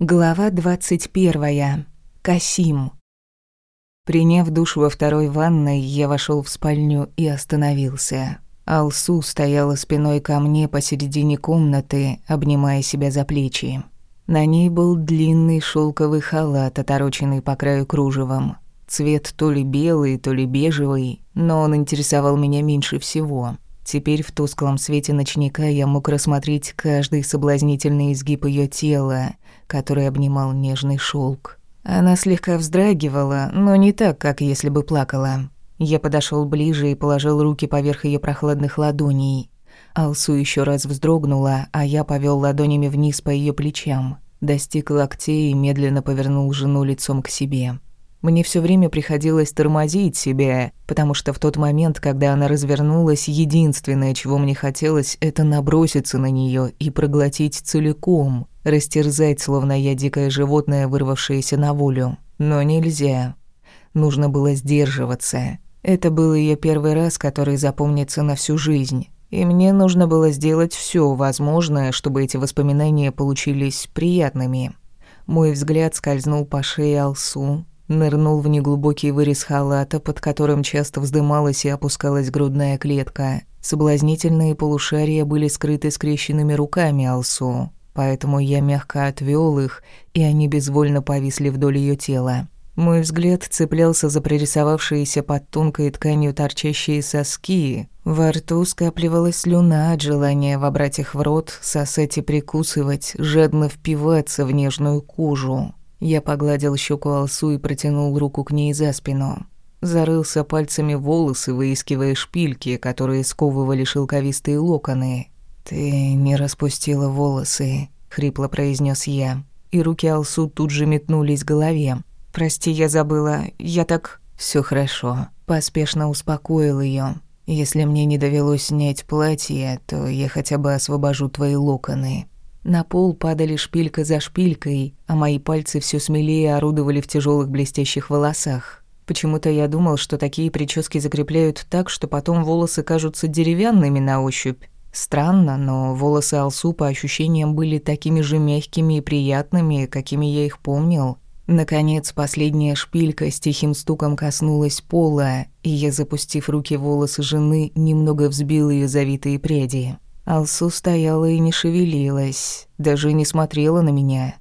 Глава 21. Касим. Приняв душ во второй ванной, я вошел в спальню и остановился. Алсу стояла спиной ко мне посередине комнаты, обнимая себя за плечи. На ней был длинный шелковый халат, отороченный по краю кружевом. Цвет то ли белый, то ли бежевый, но он интересовал меня меньше всего. Теперь в тусклом свете ночника я мог рассмотреть каждый соблазнительный изгиб ее тела, который обнимал нежный шелк. Она слегка вздрагивала, но не так, как если бы плакала. Я подошел ближе и положил руки поверх ее прохладных ладоней. Алсу еще раз вздрогнула, а я повел ладонями вниз по ее плечам, достиг локтей и медленно повернул жену лицом к себе. Мне все время приходилось тормозить себя, потому что в тот момент, когда она развернулась, единственное, чего мне хотелось, это наброситься на нее и проглотить целиком, растерзать, словно я дикое животное, вырвавшееся на волю. Но нельзя. Нужно было сдерживаться. Это был ее первый раз, который запомнится на всю жизнь. И мне нужно было сделать все возможное, чтобы эти воспоминания получились приятными. Мой взгляд скользнул по шее Алсу, Нырнул в неглубокий вырез халата, под которым часто вздымалась и опускалась грудная клетка. Соблазнительные полушария были скрыты скрещенными руками Алсу, поэтому я мягко отвёл их, и они безвольно повисли вдоль её тела. Мой взгляд цеплялся за прорисовавшиеся под тонкой тканью торчащие соски. Во рту скапливалась слюна от желания вобрать их в рот, сосать и прикусывать, жадно впиваться в нежную кожу. Я погладил щеку Алсу и протянул руку к ней за спину. Зарылся пальцами в волосы, выискивая шпильки, которые сковывали шелковистые локоны. «Ты не распустила волосы», — хрипло произнес я. И руки Алсу тут же метнулись к голове. «Прости, я забыла. Я так...» Все хорошо». Поспешно успокоил ее. «Если мне не довелось снять платье, то я хотя бы освобожу твои локоны». На пол падали шпилька за шпилькой, а мои пальцы все смелее орудовали в тяжелых блестящих волосах. Почему-то я думал, что такие прически закрепляют так, что потом волосы кажутся деревянными на ощупь. Странно, но волосы Алсу по ощущениям были такими же мягкими и приятными, какими я их помнил. Наконец, последняя шпилька с тихим стуком коснулась пола, и я, запустив руки в волосы жены, немного взбил ее завитые пряди. Алсу стояла и не шевелилась, даже не смотрела на меня.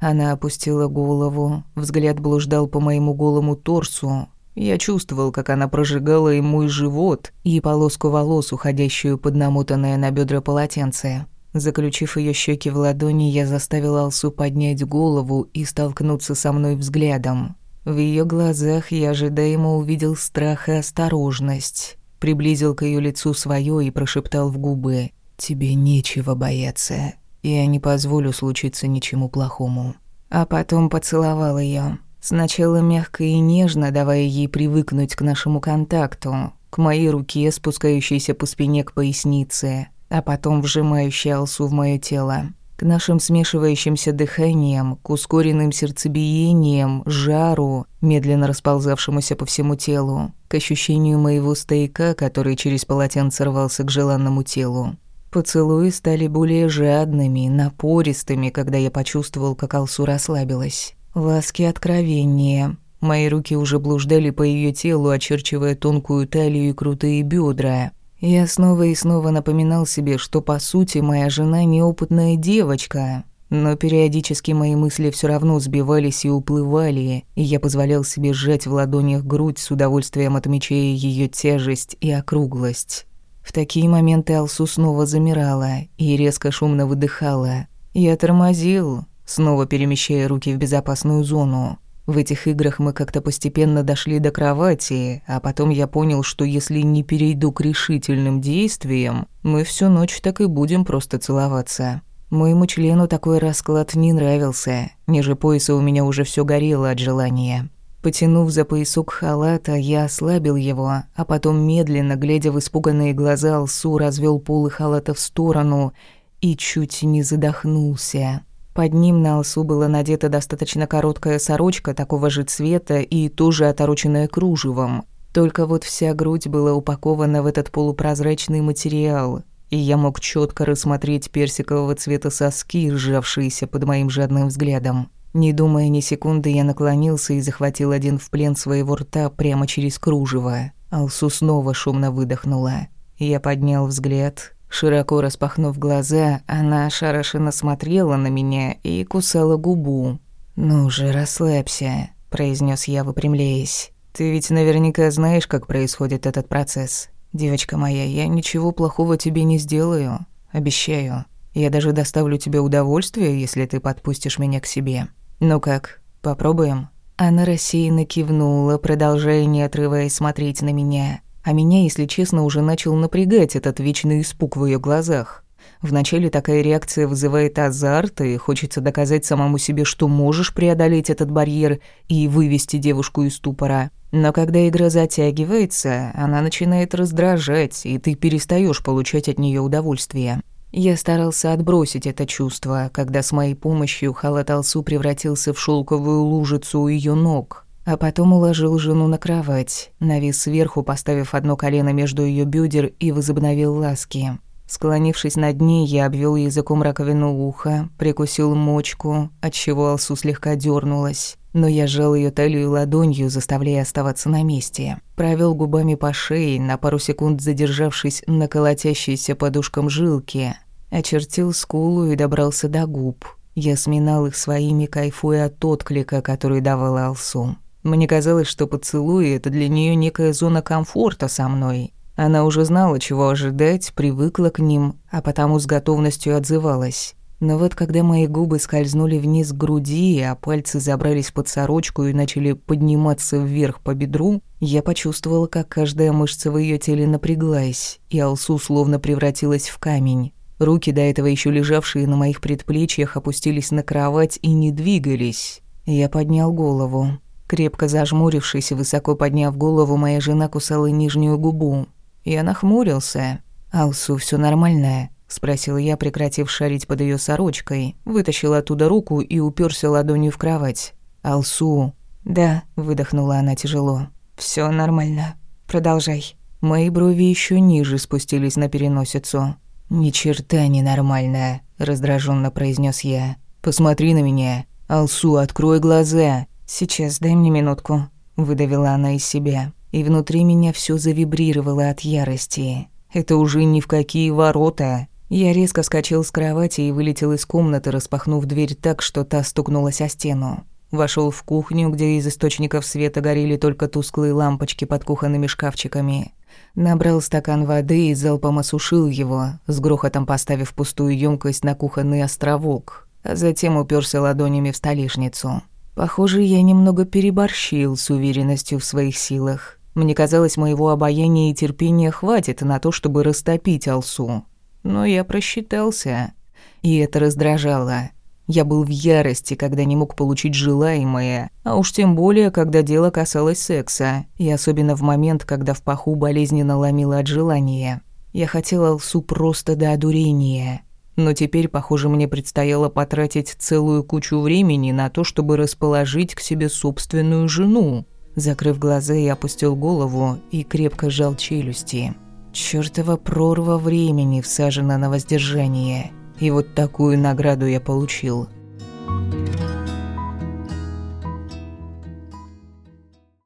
Она опустила голову, взгляд блуждал по моему голому торсу. Я чувствовал, как она прожигала и мой живот, и полоску волос, уходящую под намотанное на бедра полотенце. Заключив ее щеки в ладони, я заставил Алсу поднять голову и столкнуться со мной взглядом. В ее глазах я ожидаемо увидел страх и осторожность. Приблизил к ее лицу свое и прошептал в губы Тебе нечего бояться. Я не позволю случиться ничему плохому. А потом поцеловал ее. Сначала мягко и нежно, давая ей привыкнуть к нашему контакту, к моей руке, спускающейся по спине к пояснице, а потом вжимающей Алсу в мое тело. К нашим смешивающимся дыханиям, к ускоренным сердцебиениям, жару, медленно расползавшемуся по всему телу, к ощущению моего стояка, который через полотенце рвался к желанному телу. Поцелуи стали более жадными, напористыми, когда я почувствовал, как Алсу расслабилась. Ласки откровения. Мои руки уже блуждали по ее телу, очерчивая тонкую талию и крутые бедра. Я снова и снова напоминал себе, что по сути моя жена неопытная девочка. Но периодически мои мысли все равно сбивались и уплывали, и я позволял себе сжать в ладонях грудь с удовольствием отмечая ее тяжесть и округлость. В такие моменты Алсу снова замирала и резко шумно выдыхала. Я тормозил, снова перемещая руки в безопасную зону. В этих играх мы как-то постепенно дошли до кровати, а потом я понял, что если не перейду к решительным действиям, мы всю ночь так и будем просто целоваться. Моему члену такой расклад не нравился. Ниже пояса у меня уже все горело от желания. Потянув за поясок халата, я ослабил его, а потом медленно, глядя в испуганные глаза, Алсу развел полы халата в сторону и чуть не задохнулся. Под ним на Алсу была надета достаточно короткая сорочка такого же цвета и тоже отороченная кружевом. Только вот вся грудь была упакована в этот полупрозрачный материал. и я мог четко рассмотреть персикового цвета соски, сжавшиеся под моим жадным взглядом. Не думая ни секунды, я наклонился и захватил один в плен своего рта прямо через кружево. Алсу снова шумно выдохнула. Я поднял взгляд. Широко распахнув глаза, она ошарашенно смотрела на меня и кусала губу. «Ну же, расслабься», — произнес я, выпрямляясь. «Ты ведь наверняка знаешь, как происходит этот процесс. Девочка моя, я ничего плохого тебе не сделаю. Обещаю. Я даже доставлю тебе удовольствие, если ты подпустишь меня к себе. Ну как, попробуем?» Она рассеянно кивнула, продолжая, не отрываясь, смотреть на меня. А меня, если честно, уже начал напрягать этот вечный испуг в ее глазах. Вначале такая реакция вызывает азарт, и хочется доказать самому себе, что можешь преодолеть этот барьер и вывести девушку из ступора. Но когда игра затягивается, она начинает раздражать, и ты перестаешь получать от нее удовольствие. Я старался отбросить это чувство, когда с моей помощью халат Алсу превратился в шелковую лужицу у ее ног, а потом уложил жену на кровать, навис сверху, поставив одно колено между ее бедер и возобновил ласки. Склонившись над ней, я обвел языком раковину уха, прикусил мочку, отчего Алсу слегка дернулась. Но я сжал ее талию ладонью, заставляя оставаться на месте. Провел губами по шее, на пару секунд задержавшись на колотящейся подушкам жилки. Очертил скулу и добрался до губ. Я сминал их своими, кайфуя от отклика, который давал Алсу. Мне казалось, что поцелуи — это для нее некая зона комфорта со мной, она уже знала, чего ожидать, привыкла к ним, а потому с готовностью отзывалась. Но вот когда мои губы скользнули вниз к груди, а пальцы забрались под сорочку и начали подниматься вверх по бедру, я почувствовала, как каждая мышца в ее теле напряглась, и Алсу словно превратилась в камень. Руки, до этого еще лежавшие на моих предплечьях, опустились на кровать и не двигались. Я поднял голову. Крепко зажмурившись и высоко подняв голову, моя жена кусала нижнюю губу. Я нахмурился. «Алсу, все нормальное?» — спросил я, прекратив шарить под ее сорочкой. Вытащил оттуда руку и уперся ладонью в кровать. «Алсу!» «Да», — выдохнула она тяжело. Все нормально. Продолжай». Мои брови еще ниже спустились на переносицу. «Ни черта не нормальная», — раздраженно произнес я. «Посмотри на меня. Алсу, открой глаза». «Сейчас, дай мне минутку», — выдавила она из себя и внутри меня все завибрировало от ярости. Это уже ни в какие ворота. Я резко вскочил с кровати и вылетел из комнаты, распахнув дверь так, что та стукнулась о стену. Вошел в кухню, где из источников света горели только тусклые лампочки под кухонными шкафчиками. Набрал стакан воды и залпом осушил его, с грохотом поставив пустую емкость на кухонный островок, а затем уперся ладонями в столешницу. Похоже, я немного переборщил с уверенностью в своих силах. Мне казалось, моего обаяния и терпения хватит на то, чтобы растопить Алсу. Но я просчитался, и это раздражало. Я был в ярости, когда не мог получить желаемое, а уж тем более, когда дело касалось секса, и особенно в момент, когда в паху болезненно ломило от желания. Я хотел Алсу просто до одурения. Но теперь, похоже, мне предстояло потратить целую кучу времени на то, чтобы расположить к себе собственную жену. Закрыв глаза, я опустил голову и крепко сжал челюсти. Чёртова прорва времени всажена на воздержание. И вот такую награду я получил. Thank